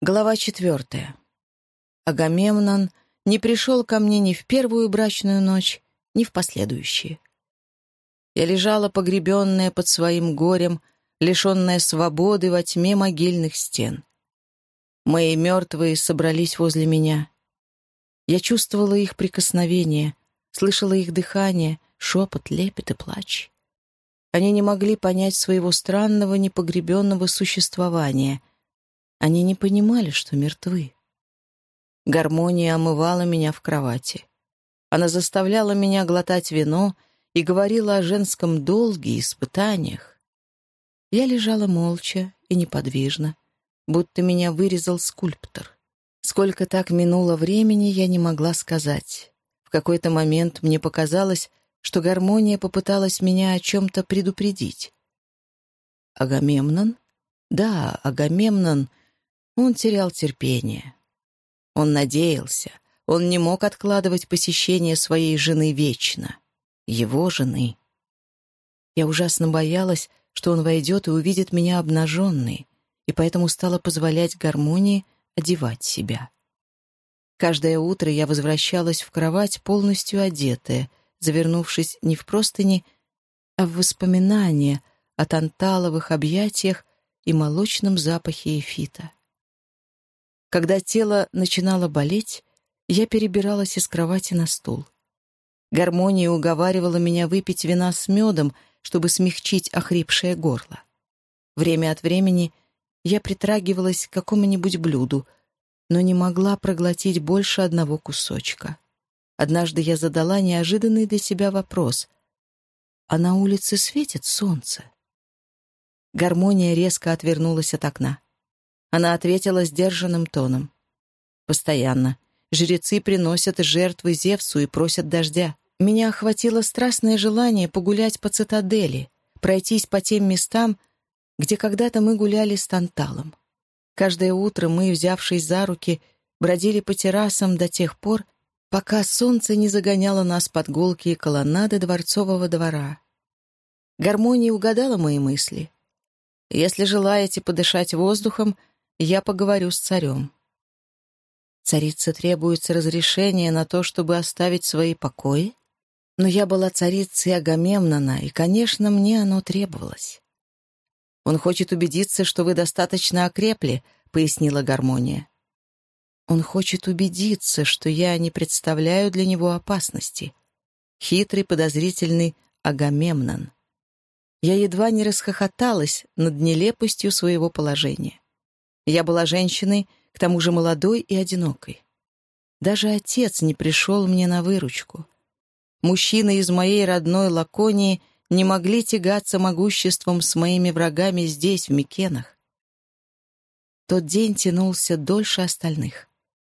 Глава четвертая. Агамемнон не пришел ко мне ни в первую брачную ночь, ни в последующие. Я лежала погребенная под своим горем, лишенная свободы во тьме могильных стен. Мои мертвые собрались возле меня. Я чувствовала их прикосновение, слышала их дыхание, шепот, лепет и плач. Они не могли понять своего странного непогребенного существования. Они не понимали, что мертвы. Гармония омывала меня в кровати. Она заставляла меня глотать вино и говорила о женском долге и испытаниях. Я лежала молча и неподвижно, будто меня вырезал скульптор. Сколько так минуло времени, я не могла сказать. В какой-то момент мне показалось, что гармония попыталась меня о чем-то предупредить. Агамемнон? Да, Агамемнон. Он терял терпение. Он надеялся. Он не мог откладывать посещение своей жены вечно. Его жены. Я ужасно боялась, что он войдет и увидит меня обнаженной, и поэтому стала позволять гармонии одевать себя. Каждое утро я возвращалась в кровать полностью одетая, завернувшись не в простыни, а в воспоминания о танталовых объятиях и молочном запахе эфита. Когда тело начинало болеть, я перебиралась из кровати на стул. Гармония уговаривала меня выпить вина с медом, чтобы смягчить охрипшее горло. Время от времени я притрагивалась к какому-нибудь блюду, но не могла проглотить больше одного кусочка. Однажды я задала неожиданный для себя вопрос. «А на улице светит солнце?» Гармония резко отвернулась от окна. Она ответила сдержанным тоном. «Постоянно. Жрецы приносят жертвы Зевсу и просят дождя. Меня охватило страстное желание погулять по цитадели, пройтись по тем местам, где когда-то мы гуляли с Танталом. Каждое утро мы, взявшись за руки, бродили по террасам до тех пор, пока солнце не загоняло нас под голки и колоннады дворцового двора. Гармония угадала мои мысли. Если желаете подышать воздухом, я поговорю с царем. Царице требуется разрешение на то, чтобы оставить свои покои? Но я была царицей Агамемнона, и, конечно, мне оно требовалось. «Он хочет убедиться, что вы достаточно окрепли», — пояснила Гармония. Он хочет убедиться, что я не представляю для него опасности. Хитрый, подозрительный Агамемнон. Я едва не расхохоталась над нелепостью своего положения. Я была женщиной, к тому же молодой и одинокой. Даже отец не пришел мне на выручку. Мужчины из моей родной Лаконии не могли тягаться могуществом с моими врагами здесь, в Микенах. Тот день тянулся дольше остальных.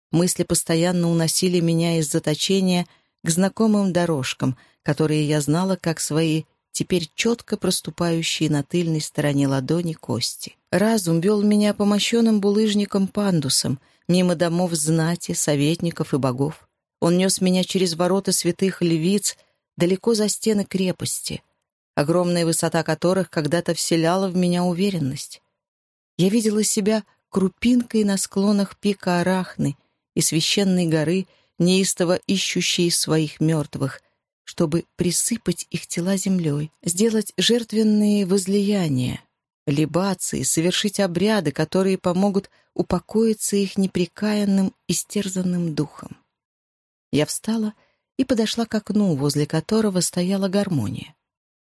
Мысли постоянно уносили меня из заточения к знакомым дорожкам, которые я знала как свои, теперь четко проступающие на тыльной стороне ладони кости. Разум вел меня по мощенным булыжникам-пандусам, мимо домов знати, советников и богов. Он нес меня через ворота святых львиц, далеко за стены крепости, огромная высота которых когда-то вселяла в меня уверенность. Я видела себя крупинкой на склонах пика Арахны и священной горы, неистово ищущие своих мертвых, чтобы присыпать их тела землей, сделать жертвенные возлияния, либации, совершить обряды, которые помогут упокоиться их неприкаянным, истерзанным духом. Я встала и подошла к окну, возле которого стояла гармония.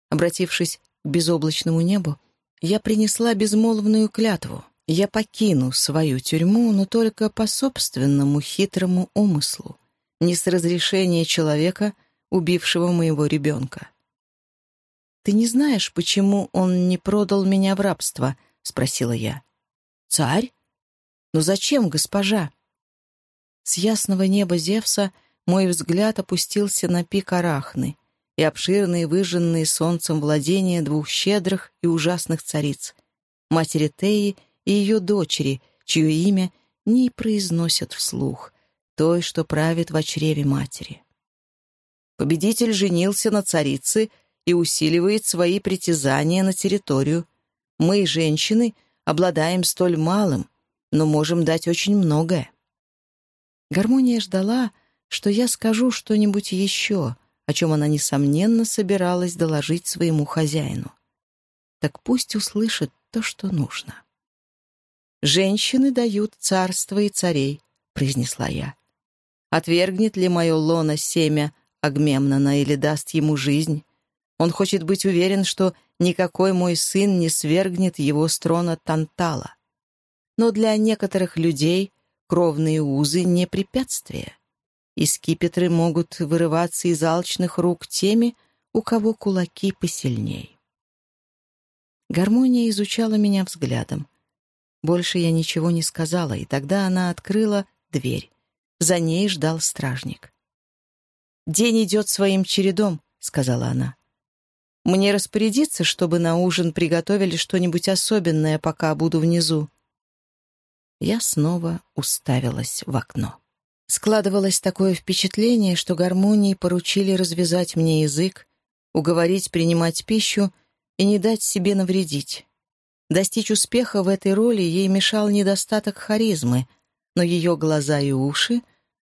Обратившись к безоблачному небу, я принесла безмолвную клятву — я покину свою тюрьму, но только по собственному хитрому умыслу, не с разрешения человека, убившего моего ребенка. «Ты не знаешь, почему он не продал меня в рабство?» — спросила я. «Царь? Но зачем, госпожа?» С ясного неба Зевса мой взгляд опустился на пик Арахны и обширные выжженные солнцем владения двух щедрых и ужасных цариц — матери Теи и ее дочери, чье имя не произносят вслух, той, что правит в чреве матери. Победитель женился на царице и усиливает свои притязания на территорию. Мы, женщины, обладаем столь малым, но можем дать очень многое. Гармония ждала, что я скажу что-нибудь еще, о чем она, несомненно, собиралась доложить своему хозяину. Так пусть услышит то, что нужно. «Женщины дают царство и царей», — произнесла я. «Отвергнет ли мое лоно семя Агмемнона или даст ему жизнь? Он хочет быть уверен, что никакой мой сын не свергнет его с трона Тантала. Но для некоторых людей кровные узы — не препятствие и скипетры могут вырываться из алчных рук теми, у кого кулаки посильней. Гармония изучала меня взглядом. Больше я ничего не сказала, и тогда она открыла дверь. За ней ждал стражник. «День идет своим чередом», — сказала она. «Мне распорядиться, чтобы на ужин приготовили что-нибудь особенное, пока буду внизу». Я снова уставилась в окно. Складывалось такое впечатление, что гармонии поручили развязать мне язык, уговорить принимать пищу и не дать себе навредить. Достичь успеха в этой роли ей мешал недостаток харизмы, но ее глаза и уши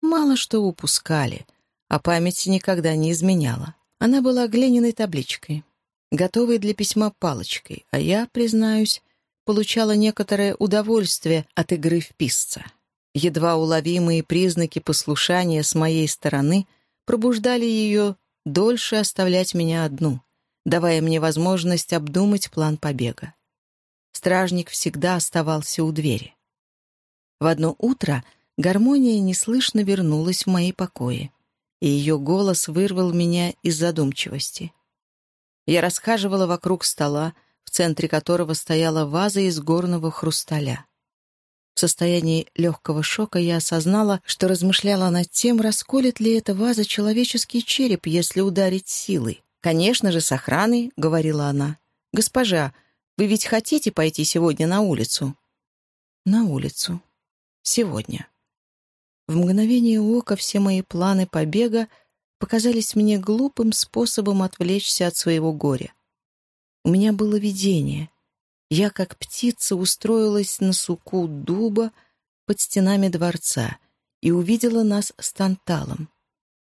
мало что упускали, а память никогда не изменяла. Она была глиняной табличкой, готовой для письма палочкой, а я, признаюсь, получала некоторое удовольствие от игры в писца. Едва уловимые признаки послушания с моей стороны пробуждали ее дольше оставлять меня одну, давая мне возможность обдумать план побега. Стражник всегда оставался у двери. В одно утро гармония неслышно вернулась в мои покои, и ее голос вырвал меня из задумчивости. Я расхаживала вокруг стола, в центре которого стояла ваза из горного хрусталя. В состоянии легкого шока я осознала, что размышляла над тем, расколет ли эта ваза человеческий череп, если ударить силой. «Конечно же, с охраной», — говорила она. «Госпожа, вы ведь хотите пойти сегодня на улицу?» «На улицу. Сегодня». В мгновение ока все мои планы побега показались мне глупым способом отвлечься от своего горя. У меня было видение — я, как птица, устроилась на суку дуба под стенами дворца и увидела нас с Танталом.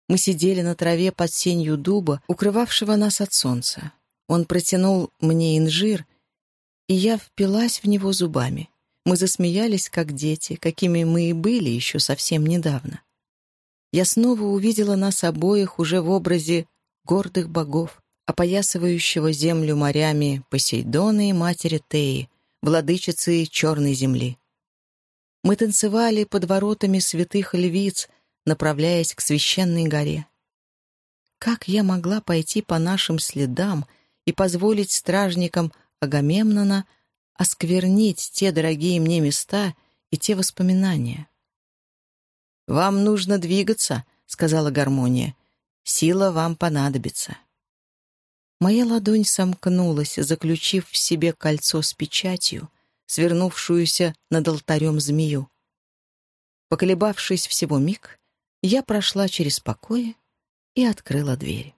Мы сидели на траве под сенью дуба, укрывавшего нас от солнца. Он протянул мне инжир, и я впилась в него зубами. Мы засмеялись, как дети, какими мы и были еще совсем недавно. Я снова увидела нас обоих уже в образе гордых богов опоясывающего землю морями Посейдона и матери Теи, владычицы Черной земли. Мы танцевали под воротами святых львиц, направляясь к священной горе. Как я могла пойти по нашим следам и позволить стражникам Агамемнона осквернить те дорогие мне места и те воспоминания? «Вам нужно двигаться», — сказала гармония. «Сила вам понадобится». Моя ладонь сомкнулась, заключив в себе кольцо с печатью, свернувшуюся над алтарем змею. Поколебавшись всего миг, я прошла через покои и открыла дверь.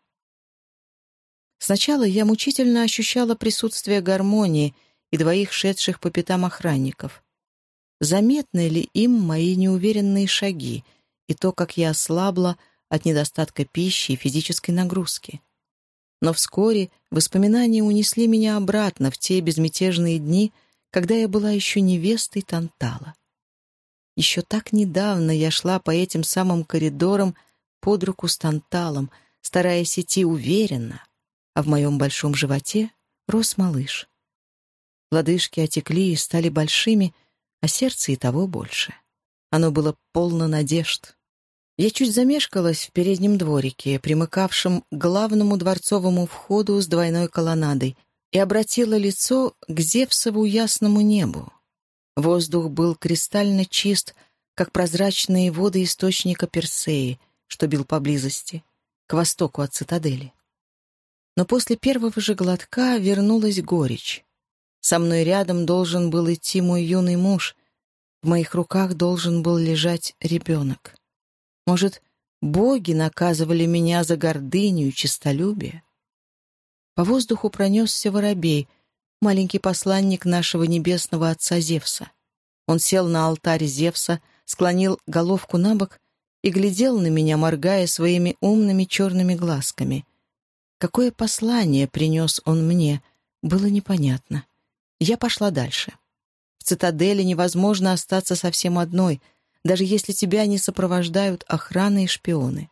Сначала я мучительно ощущала присутствие гармонии и двоих шедших по пятам охранников. Заметны ли им мои неуверенные шаги и то, как я ослабла от недостатка пищи и физической нагрузки? Но вскоре воспоминания унесли меня обратно в те безмятежные дни, когда я была еще невестой Тантала. Еще так недавно я шла по этим самым коридорам под руку с Танталом, стараясь идти уверенно, а в моем большом животе рос малыш. Лодыжки отекли и стали большими, а сердце и того больше. Оно было полно надежд. Я чуть замешкалась в переднем дворике, примыкавшем к главному дворцовому входу с двойной колоннадой, и обратила лицо к Зевсову ясному небу. Воздух был кристально чист, как прозрачные воды источника Персеи, что бил поблизости, к востоку от цитадели. Но после первого же глотка вернулась горечь. Со мной рядом должен был идти мой юный муж, в моих руках должен был лежать ребенок. Может, боги наказывали меня за гордыню и честолюбие? По воздуху пронесся воробей, маленький посланник нашего небесного отца Зевса. Он сел на алтарь Зевса, склонил головку на бок и глядел на меня, моргая своими умными черными глазками. Какое послание принес он мне, было непонятно. Я пошла дальше. В цитадели невозможно остаться совсем одной, даже если тебя не сопровождают охрана и шпионы.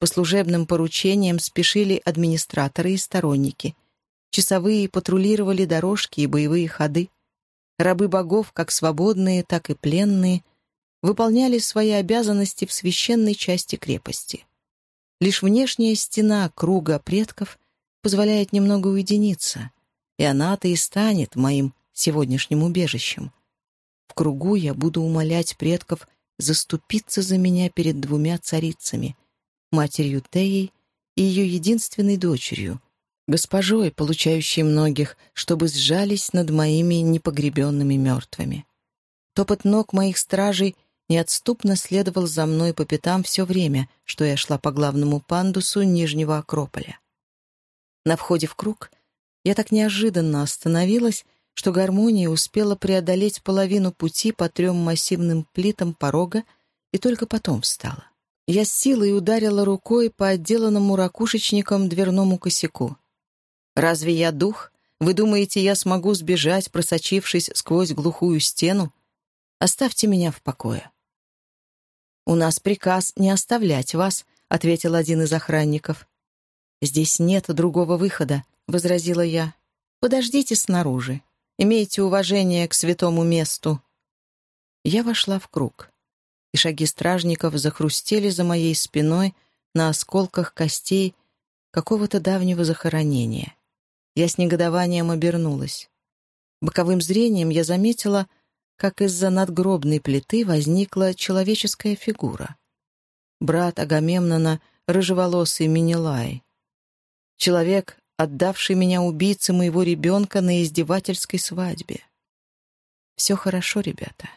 По служебным поручениям спешили администраторы и сторонники. Часовые патрулировали дорожки и боевые ходы. Рабы богов, как свободные, так и пленные, выполняли свои обязанности в священной части крепости. Лишь внешняя стена круга предков позволяет немного уединиться, и она-то и станет моим сегодняшним убежищем. В кругу я буду умолять предков заступиться за меня перед двумя царицами, матерью Теей и ее единственной дочерью, госпожой, получающей многих, чтобы сжались над моими непогребенными мертвыми. Топот ног моих стражей неотступно следовал за мной по пятам все время, что я шла по главному пандусу Нижнего Акрополя. На входе в круг я так неожиданно остановилась, что гармония успела преодолеть половину пути по трем массивным плитам порога и только потом встала. Я с силой ударила рукой по отделанному ракушечником дверному косяку. «Разве я дух? Вы думаете, я смогу сбежать, просочившись сквозь глухую стену? Оставьте меня в покое». «У нас приказ не оставлять вас», — ответил один из охранников. «Здесь нет другого выхода», — возразила я. «Подождите снаружи. Имейте уважение к святому месту». Я вошла в круг и шаги стражников захрустели за моей спиной на осколках костей какого-то давнего захоронения. Я с негодованием обернулась. Боковым зрением я заметила, как из-за надгробной плиты возникла человеческая фигура. Брат Агамемнона, рыжеволосый Минилай. Человек, отдавший меня убийце моего ребенка на издевательской свадьбе. Все хорошо, ребята.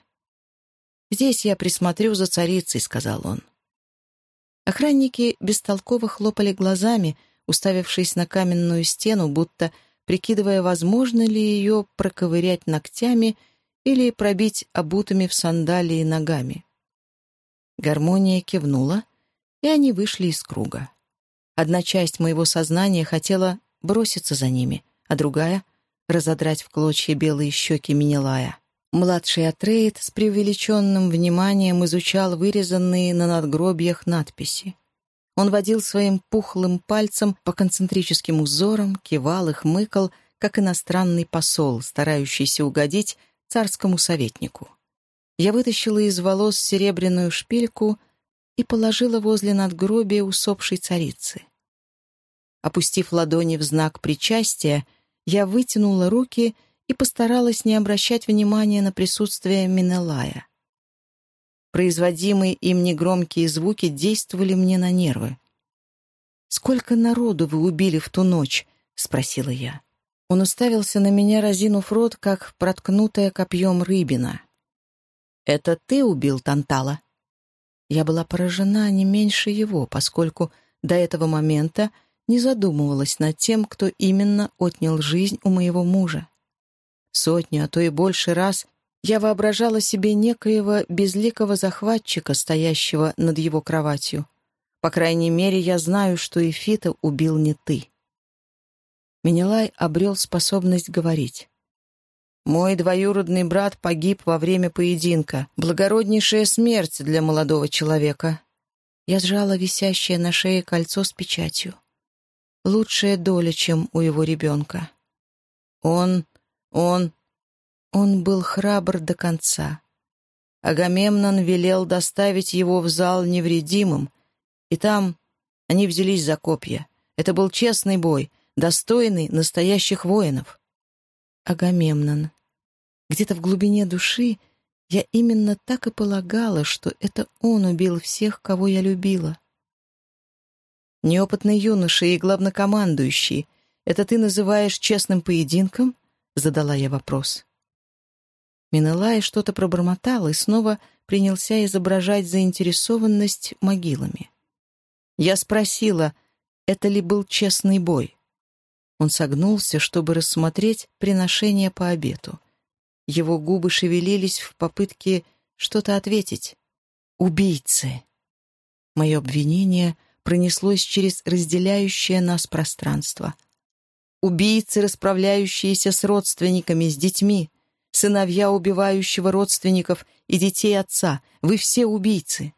«Здесь я присмотрю за царицей», — сказал он. Охранники бестолково хлопали глазами, уставившись на каменную стену, будто прикидывая, возможно ли ее проковырять ногтями или пробить обутыми в сандалии ногами. Гармония кивнула, и они вышли из круга. Одна часть моего сознания хотела броситься за ними, а другая — разодрать в клочья белые щеки Минилая. Младший Атрейд с преувеличенным вниманием изучал вырезанные на надгробиях надписи. Он водил своим пухлым пальцем по концентрическим узорам, кивал и хмыкал, как иностранный посол, старающийся угодить царскому советнику. Я вытащила из волос серебряную шпильку и положила возле надгробия усопшей царицы. Опустив ладони в знак причастия, я вытянула руки и постаралась не обращать внимания на присутствие Минелая. Производимые им негромкие звуки действовали мне на нервы. «Сколько народу вы убили в ту ночь?» — спросила я. Он уставился на меня, разинув рот, как проткнутая копьем рыбина. «Это ты убил Тантала?» Я была поражена не меньше его, поскольку до этого момента не задумывалась над тем, кто именно отнял жизнь у моего мужа. Сотни, а то и больше раз я воображала себе некоего безликого захватчика, стоящего над его кроватью. По крайней мере, я знаю, что Эфита убил не ты. Менелай обрел способность говорить. «Мой двоюродный брат погиб во время поединка. Благороднейшая смерть для молодого человека». Я сжала висящее на шее кольцо с печатью. Лучшая доля, чем у его ребенка. Он он... он был храбр до конца. Агамемнон велел доставить его в зал невредимым, и там они взялись за копья. Это был честный бой, достойный настоящих воинов. Агамемнон. Где-то в глубине души я именно так и полагала, что это он убил всех, кого я любила. Неопытный юноша и главнокомандующий, это ты называешь честным поединком? — задала я вопрос. Минелай что-то пробормотал и снова принялся изображать заинтересованность могилами. Я спросила, это ли был честный бой. Он согнулся, чтобы рассмотреть приношение по обету. его губы шевелились в попытке что-то ответить. «Убийцы!» Мое обвинение пронеслось через разделяющее нас пространство. Убийцы, расправляющиеся с родственниками, с детьми, сыновья убивающего родственников и детей отца. Вы все убийцы.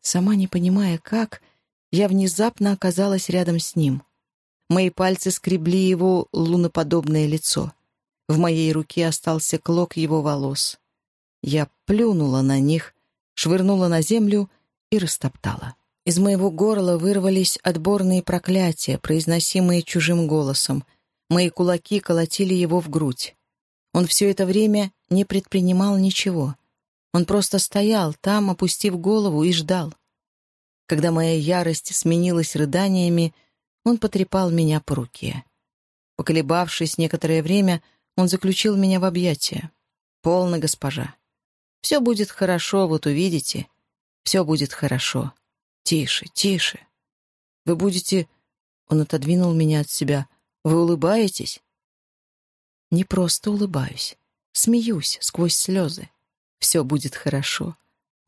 Сама не понимая как, я внезапно оказалась рядом с ним. Мои пальцы скребли его луноподобное лицо. В моей руке остался клок его волос. Я плюнула на них, швырнула на землю и растоптала. Из моего горла вырвались отборные проклятия, произносимые чужим голосом. Мои кулаки колотили его в грудь. Он все это время не предпринимал ничего. Он просто стоял там, опустив голову, и ждал. Когда моя ярость сменилась рыданиями, он потрепал меня по руке. Поколебавшись некоторое время, он заключил меня в объятия. «Полно, госпожа. Все будет хорошо, вот увидите. Все будет хорошо. Тише, тише. Вы будете...» Он отодвинул меня от себя. «Вы улыбаетесь?» Не просто улыбаюсь. Смеюсь сквозь слезы. Все будет хорошо.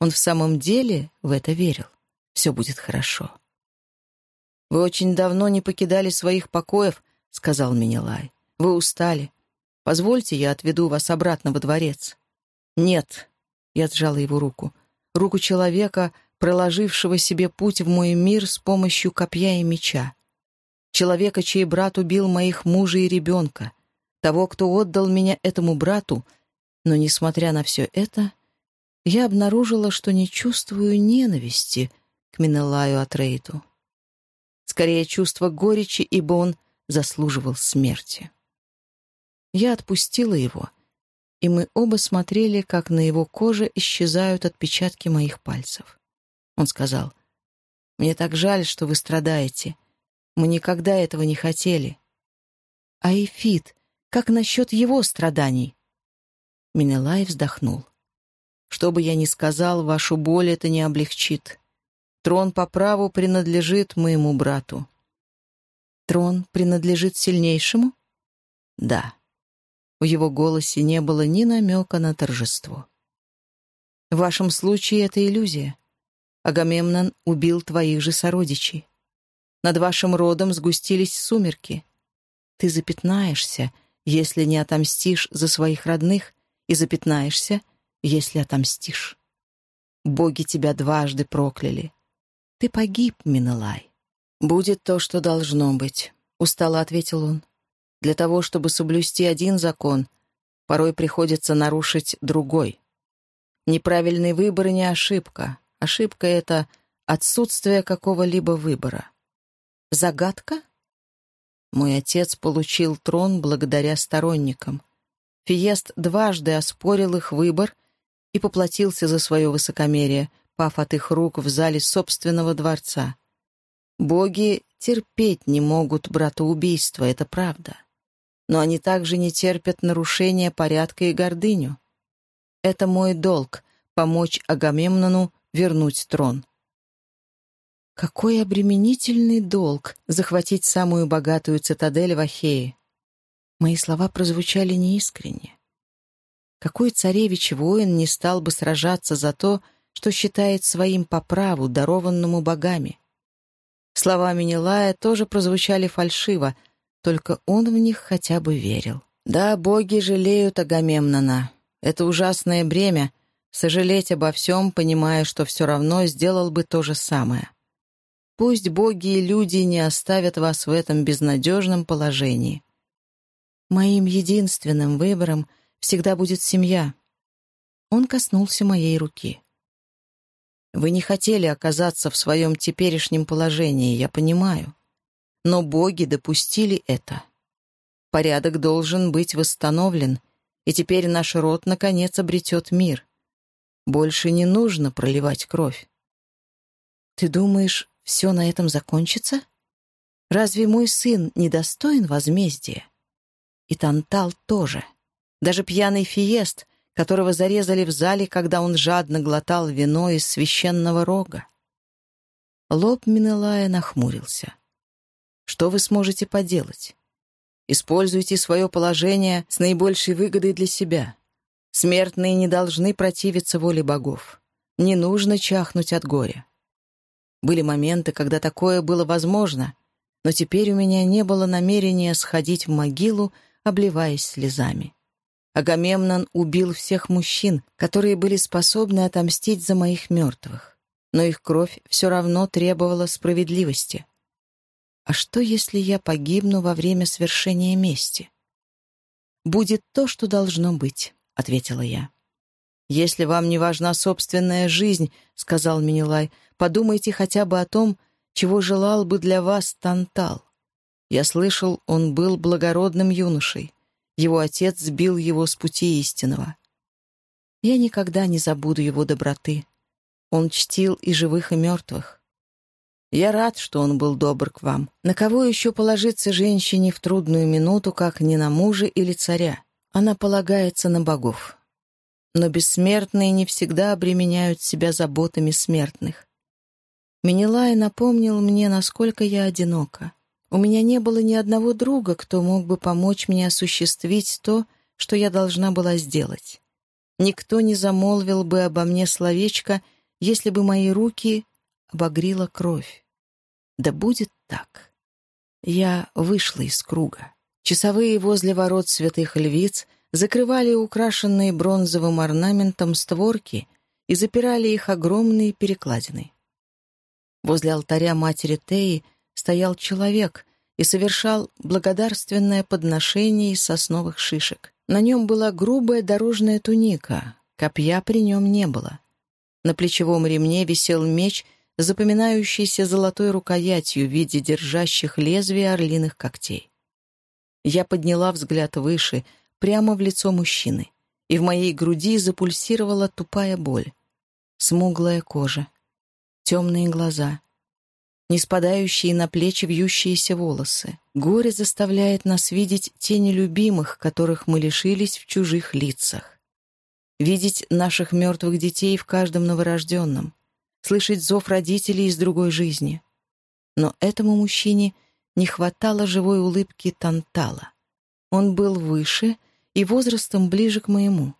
Он в самом деле в это верил. Все будет хорошо. «Вы очень давно не покидали своих покоев», — сказал Минилай. «Вы устали. Позвольте, я отведу вас обратно во дворец». «Нет», — я сжала его руку, руку человека, проложившего себе путь в мой мир с помощью копья и меча. Человека, чей брат убил моих мужа и ребенка. Того, кто отдал меня этому брату. Но, несмотря на все это, я обнаружила, что не чувствую ненависти к Минелаю Атрейту. Скорее, чувство горечи, ибо он заслуживал смерти. Я отпустила его, и мы оба смотрели, как на его коже исчезают отпечатки моих пальцев. Он сказал, «Мне так жаль, что вы страдаете. Мы никогда этого не хотели». «А Эфит, как насчет его страданий?» Минелай вздохнул. «Что бы я ни сказал, вашу боль это не облегчит. Трон по праву принадлежит моему брату». «Трон принадлежит сильнейшему?» «Да». В его голосе не было ни намека на торжество. «В вашем случае это иллюзия. Агамемнон убил твоих же сородичей. Над вашим родом сгустились сумерки. Ты запятнаешься, если не отомстишь за своих родных, и запятнаешься, если отомстишь. Боги тебя дважды прокляли. Ты погиб, Миналай. «Будет то, что должно быть», — устало ответил он. «Для того, чтобы соблюсти один закон, порой приходится нарушить другой. Неправильный выбор не ошибка, Ошибка — это отсутствие какого-либо выбора. Загадка? Мой отец получил трон благодаря сторонникам. Фиест дважды оспорил их выбор и поплатился за свое высокомерие, пав от их рук в зале собственного дворца. Боги терпеть не могут братоубийства, это правда. Но они также не терпят нарушения порядка и гордыню. Это мой долг — помочь Агамемнону вернуть трон. Какой обременительный долг захватить самую богатую цитадель в Ахее. Мои слова прозвучали неискренне. Какой царевич-воин не стал бы сражаться за то, что считает своим по праву, дарованному богами? Слова Минилая тоже прозвучали фальшиво, только он в них хотя бы верил. Да, боги жалеют Агамемнона. Это ужасное бремя, сожалеть обо всем, понимая, что все равно сделал бы то же самое. Пусть боги и люди не оставят вас в этом безнадежном положении. Моим единственным выбором всегда будет семья. Он коснулся моей руки. Вы не хотели оказаться в своем теперешнем положении, я понимаю. Но боги допустили это. Порядок должен быть восстановлен, и теперь наш род, наконец, обретет мир. Больше не нужно проливать кровь. Ты думаешь, все на этом закончится? Разве мой сын недостоин возмездия? И Тантал тоже. Даже пьяный Фиест, которого зарезали в зале, когда он жадно глотал вино из священного рога. Лоб Минелая нахмурился. «Что вы сможете поделать? Используйте свое положение с наибольшей выгодой для себя. Смертные не должны противиться воле богов. Не нужно чахнуть от горя. Были моменты, когда такое было возможно, но теперь у меня не было намерения сходить в могилу, обливаясь слезами. Агамемнон убил всех мужчин, которые были способны отомстить за моих мертвых. Но их кровь все равно требовала справедливости. А что, если я погибну во время свершения мести? Будет то, что должно быть. — ответила я. «Если вам не важна собственная жизнь, — сказал Минилай, — подумайте хотя бы о том, чего желал бы для вас Тантал. Я слышал, он был благородным юношей. Его отец сбил его с пути истинного. Я никогда не забуду его доброты. Он чтил и живых, и мертвых. Я рад, что он был добр к вам. На кого еще положиться женщине в трудную минуту, как не на мужа или царя? Она полагается на богов. Но бессмертные не всегда обременяют себя заботами смертных. Менелай напомнил мне, насколько я одинока. У меня не было ни одного друга, кто мог бы помочь мне осуществить то, что я должна была сделать. Никто не замолвил бы обо мне словечко, если бы мои руки обогрила кровь. Да будет так. Я вышла из круга. Часовые возле ворот святых львиц закрывали украшенные бронзовым орнаментом створки и запирали их огромные перекладины. Возле алтаря матери Теи стоял человек и совершал благодарственное подношение из сосновых шишек. На нем была грубая дорожная туника, копья при нем не было. На плечевом ремне висел меч, запоминающийся золотой рукоятью в виде держащих лезвия орлиных когтей. Я подняла взгляд выше, прямо в лицо мужчины, и в моей груди запульсировала тупая боль. Смуглая кожа, темные глаза, не спадающие на плечи вьющиеся волосы. Горе заставляет нас видеть тени любимых, которых мы лишились в чужих лицах. Видеть наших мертвых детей в каждом новорожденном, слышать зов родителей из другой жизни. Но этому мужчине — не хватало живой улыбки Тантала. Он был выше и возрастом ближе к моему.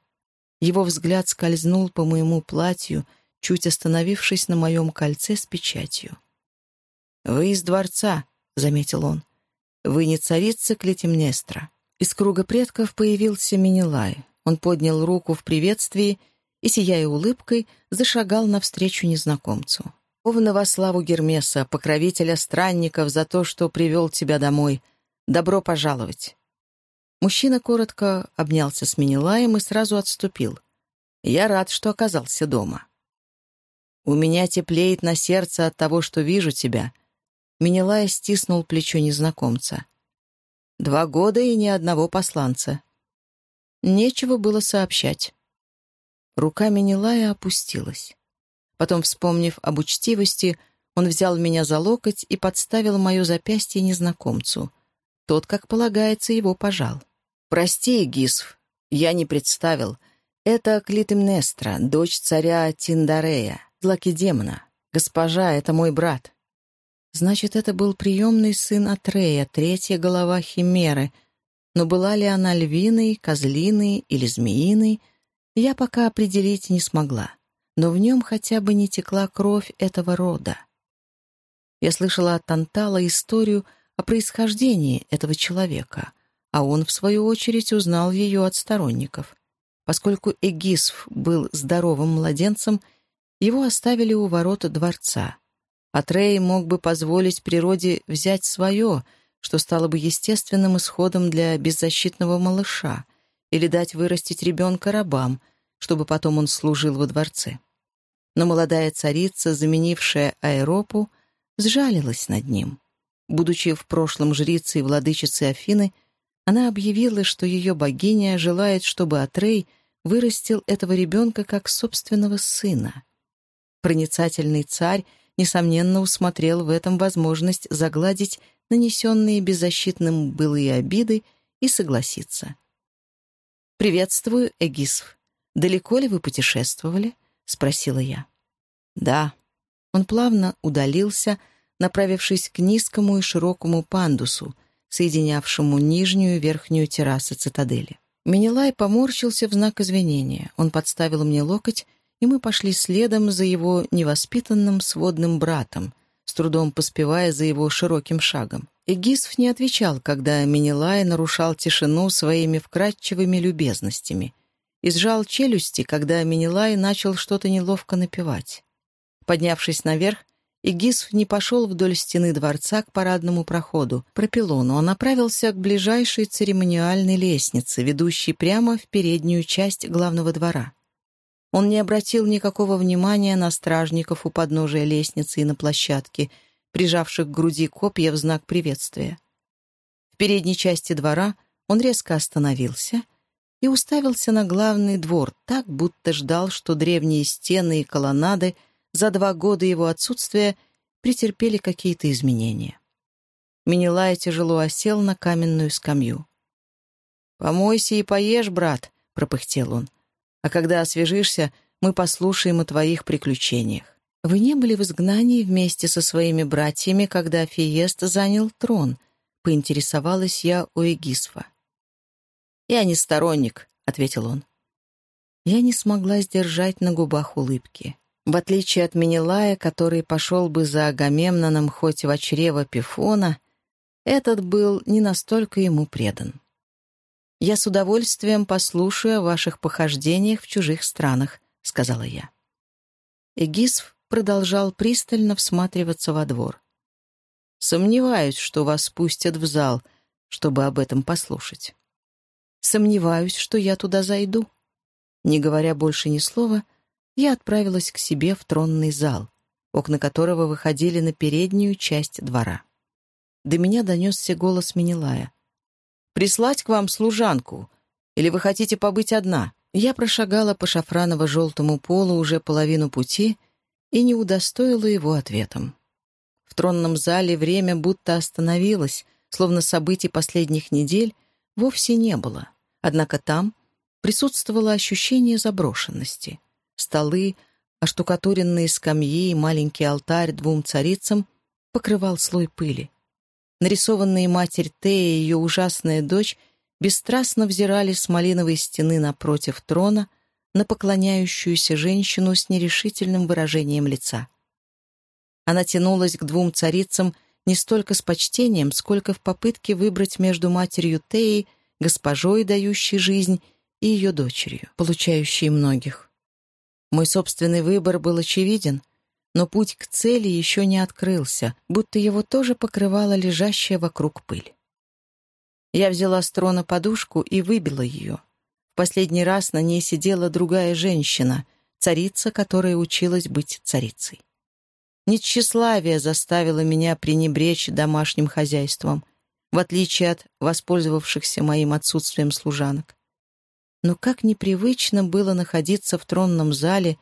Его взгляд скользнул по моему платью, чуть остановившись на моем кольце с печатью. «Вы из дворца», — заметил он. «Вы не царица Клетимнестра». Из круга предков появился Минилай. Он поднял руку в приветствии и, сияя улыбкой, зашагал навстречу незнакомцу. Овна во славу Гермеса, покровителя странников, за то, что привел тебя домой. Добро пожаловать!» Мужчина коротко обнялся с Минилаем и сразу отступил. «Я рад, что оказался дома». «У меня теплеет на сердце от того, что вижу тебя». Минилай стиснул плечо незнакомца. «Два года и ни одного посланца». Нечего было сообщать. Рука Минилая опустилась. Потом, вспомнив об учтивости, он взял меня за локоть и подставил мое запястье незнакомцу. Тот, как полагается, его пожал. «Прости, Гисф, я не представил. Это Клитемнестра, дочь царя Тиндарея, злаки демона. Госпожа, это мой брат». Значит, это был приемный сын Атрея, третья голова Химеры. Но была ли она львиной, козлиной или змеиной, я пока определить не смогла но в нем хотя бы не текла кровь этого рода. Я слышала от Тантала историю о происхождении этого человека, а он, в свою очередь, узнал ее от сторонников. Поскольку Эгисф был здоровым младенцем, его оставили у ворот дворца. Атрей мог бы позволить природе взять свое, что стало бы естественным исходом для беззащитного малыша, или дать вырастить ребенка рабам, чтобы потом он служил во дворце но молодая царица, заменившая Аэропу, сжалилась над ним. Будучи в прошлом жрицей и владычицей Афины, она объявила, что ее богиня желает, чтобы Атрей вырастил этого ребенка как собственного сына. Проницательный царь, несомненно, усмотрел в этом возможность загладить нанесенные беззащитным былые обиды и согласиться. «Приветствую, Эгисф. Далеко ли вы путешествовали?» — спросила я. «Да». Он плавно удалился, направившись к низкому и широкому пандусу, соединявшему нижнюю и верхнюю террасы цитадели. Менелай поморщился в знак извинения. Он подставил мне локоть, и мы пошли следом за его невоспитанным сводным братом, с трудом поспевая за его широким шагом. Эгисф не отвечал, когда Менелай нарушал тишину своими вкрадчивыми любезностями, и сжал челюсти, когда Менелай начал что-то неловко напевать. Поднявшись наверх, Игисф не пошел вдоль стены дворца к парадному проходу, про пилону, а направился к ближайшей церемониальной лестнице, ведущей прямо в переднюю часть главного двора. Он не обратил никакого внимания на стражников у подножия лестницы и на площадке, прижавших к груди копья в знак приветствия. В передней части двора он резко остановился и уставился на главный двор так, будто ждал, что древние стены и колоннады — за два года его отсутствия претерпели какие-то изменения. Минилай тяжело осел на каменную скамью. «Помойся и поешь, брат», — пропыхтел он. «А когда освежишься, мы послушаем о твоих приключениях. Вы не были в изгнании вместе со своими братьями, когда Фиест занял трон?» — поинтересовалась я у Эгисфа. «Я не сторонник», — ответил он. Я не смогла сдержать на губах улыбки. В отличие от Менелая, который пошел бы за Агамемноном хоть в чрево Пифона, этот был не настолько ему предан. «Я с удовольствием послушаю о ваших похождениях в чужих странах», — сказала я. Эгисф продолжал пристально всматриваться во двор. «Сомневаюсь, что вас пустят в зал, чтобы об этом послушать. Сомневаюсь, что я туда зайду». Не говоря больше ни слова, — я отправилась к себе в тронный зал, окна которого выходили на переднюю часть двора. До меня донесся голос Минилая. «Прислать к вам служанку? Или вы хотите побыть одна?» Я прошагала по шафраново-желтому полу уже половину пути и не удостоила его ответом. В тронном зале время будто остановилось, словно событий последних недель вовсе не было. Однако там присутствовало ощущение заброшенности столы, оштукатуренные скамьи и маленький алтарь двум царицам покрывал слой пыли. Нарисованные матерь Тея и ее ужасная дочь бесстрастно взирали с малиновой стены напротив трона на поклоняющуюся женщину с нерешительным выражением лица. Она тянулась к двум царицам не столько с почтением, сколько в попытке выбрать между матерью Теей, госпожой, дающей жизнь, и ее дочерью, получающей многих. Мой собственный выбор был очевиден, но путь к цели еще не открылся, будто его тоже покрывала лежащая вокруг пыль. Я взяла с трона подушку и выбила ее. В последний раз на ней сидела другая женщина, царица, которая училась быть царицей. Не тщеславие заставило меня пренебречь домашним хозяйством, в отличие от воспользовавшихся моим отсутствием служанок. Но как непривычно было находиться в тронном зале,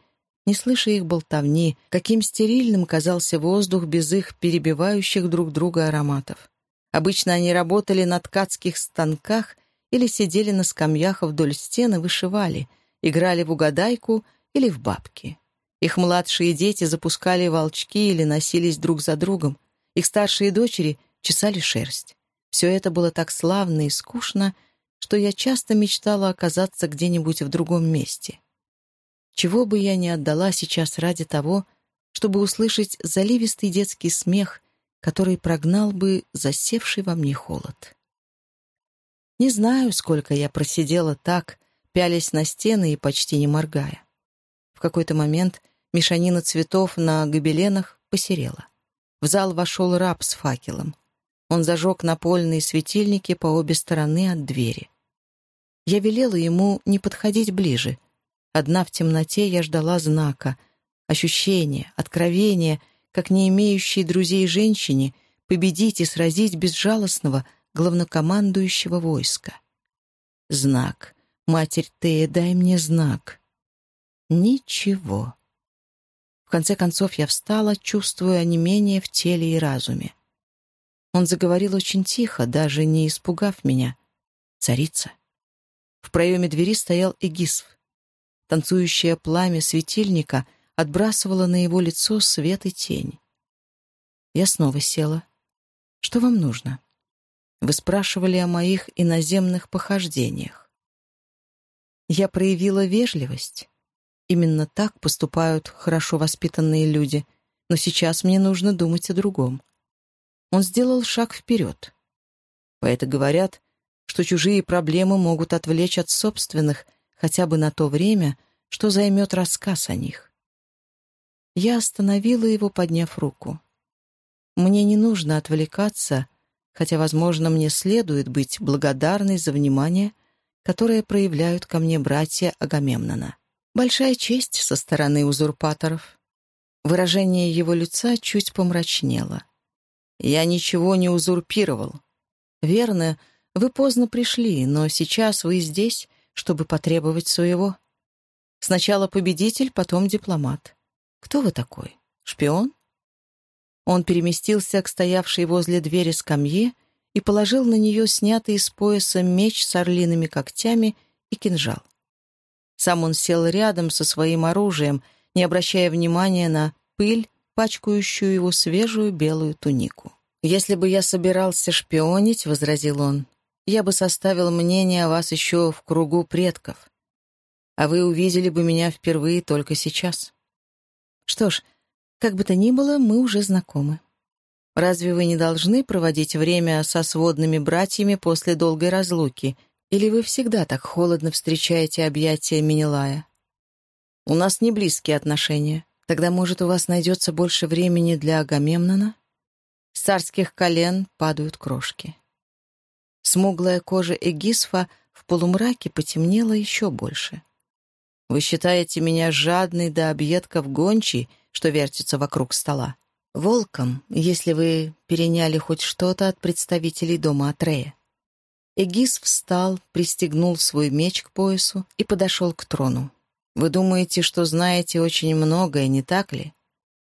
не слыша их болтовни, каким стерильным казался воздух без их перебивающих друг друга ароматов. Обычно они работали на ткацких станках или сидели на скамьях вдоль стены, вышивали, играли в угадайку или в бабки. Их младшие дети запускали волчки или носились друг за другом. Их старшие дочери чесали шерсть. Все это было так славно и скучно, что я часто мечтала оказаться где-нибудь в другом месте. Чего бы я ни отдала сейчас ради того, чтобы услышать заливистый детский смех, который прогнал бы засевший во мне холод. Не знаю, сколько я просидела так, пялясь на стены и почти не моргая. В какой-то момент мешанина цветов на гобеленах посерела. В зал вошел раб с факелом. Он зажег напольные светильники по обе стороны от двери. Я велела ему не подходить ближе. Одна в темноте я ждала знака, ощущения, откровения, как не имеющие друзей женщине, победить и сразить безжалостного главнокомандующего войска. Знак. Матерь Тея, дай мне знак. Ничего. В конце концов я встала, чувствуя онемение в теле и разуме. Он заговорил очень тихо, даже не испугав меня. «Царица, в проеме двери стоял Эгисф. Танцующее пламя светильника отбрасывало на его лицо свет и тень. Я снова села. «Что вам нужно?» Вы спрашивали о моих иноземных похождениях. Я проявила вежливость. Именно так поступают хорошо воспитанные люди, но сейчас мне нужно думать о другом. Он сделал шаг вперед. Поэты говорят, что чужие проблемы могут отвлечь от собственных хотя бы на то время, что займет рассказ о них. Я остановила его, подняв руку. Мне не нужно отвлекаться, хотя, возможно, мне следует быть благодарной за внимание, которое проявляют ко мне братья Агамемнона. Большая честь со стороны узурпаторов. Выражение его лица чуть помрачнело. «Я ничего не узурпировал. Верно, вы поздно пришли, но сейчас вы здесь, чтобы потребовать своего. Сначала победитель, потом дипломат. Кто вы такой? Шпион?» Он переместился к стоявшей возле двери скамье и положил на нее снятый из пояса меч с орлиными когтями и кинжал. Сам он сел рядом со своим оружием, не обращая внимания на пыль, пачкающую его свежую белую тунику. «Если бы я собирался шпионить, — возразил он, — я бы составил мнение о вас еще в кругу предков, а вы увидели бы меня впервые только сейчас. Что ж, как бы то ни было, мы уже знакомы. Разве вы не должны проводить время со сводными братьями после долгой разлуки или вы всегда так холодно встречаете объятия Минилая? У нас не близкие отношения. Тогда, может, у вас найдется больше времени для Агамемнона? С царских колен падают крошки. Смуглая кожа Эгисфа в полумраке потемнела еще больше. Вы считаете меня жадной до объедков гончей, что вертится вокруг стола? Волком, если вы переняли хоть что-то от представителей дома Атрея. Эгис встал, пристегнул свой меч к поясу и подошел к трону. «Вы думаете, что знаете очень многое, не так ли?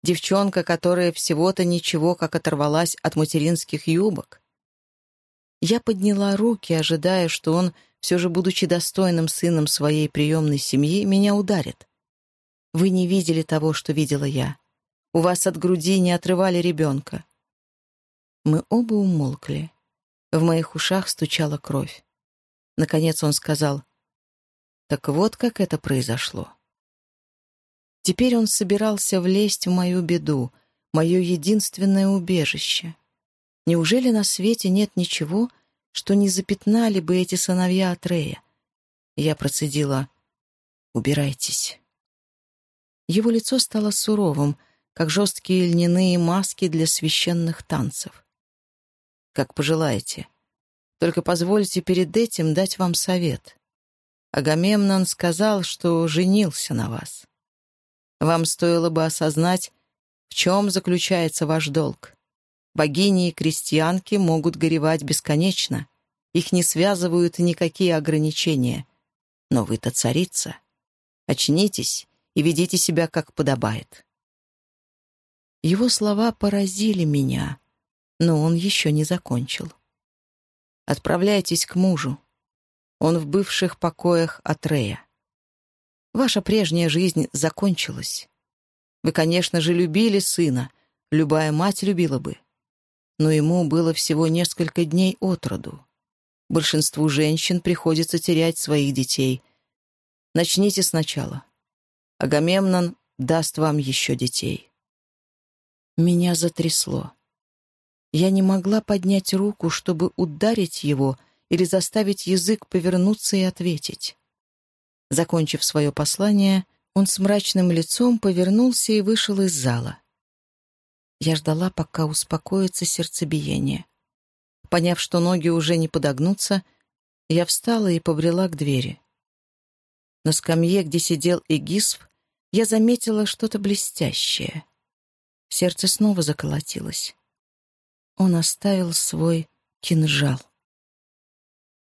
Девчонка, которая всего-то ничего, как оторвалась от материнских юбок?» Я подняла руки, ожидая, что он, все же будучи достойным сыном своей приемной семьи, меня ударит. Вы не видели того, что видела я. У вас от груди не отрывали ребенка. Мы оба умолкли. В моих ушах стучала кровь. Наконец он сказал, «Так вот как это произошло». Теперь он собирался влезть в мою беду, мое единственное убежище. Неужели на свете нет ничего, что не запятнали бы эти сыновья Атрея? Я процедила, «Убирайтесь». Его лицо стало суровым, как жесткие льняные маски для священных танцев как пожелаете. Только позвольте перед этим дать вам совет. Агамемнон сказал, что женился на вас. Вам стоило бы осознать, в чем заключается ваш долг. Богини и крестьянки могут горевать бесконечно. Их не связывают никакие ограничения. Но вы-то царица. Очнитесь и ведите себя, как подобает. Его слова поразили меня, но он еще не закончил. «Отправляйтесь к мужу. Он в бывших покоях Атрея. Ваша прежняя жизнь закончилась. Вы, конечно же, любили сына, любая мать любила бы. Но ему было всего несколько дней от роду. Большинству женщин приходится терять своих детей. Начните сначала. Агамемнон даст вам еще детей». Меня затрясло. Я не могла поднять руку, чтобы ударить его или заставить язык повернуться и ответить. Закончив свое послание, он с мрачным лицом повернулся и вышел из зала. Я ждала, пока успокоится сердцебиение. Поняв, что ноги уже не подогнутся, я встала и побрела к двери. На скамье, где сидел Эгисф, я заметила что-то блестящее. Сердце снова заколотилось он оставил свой кинжал.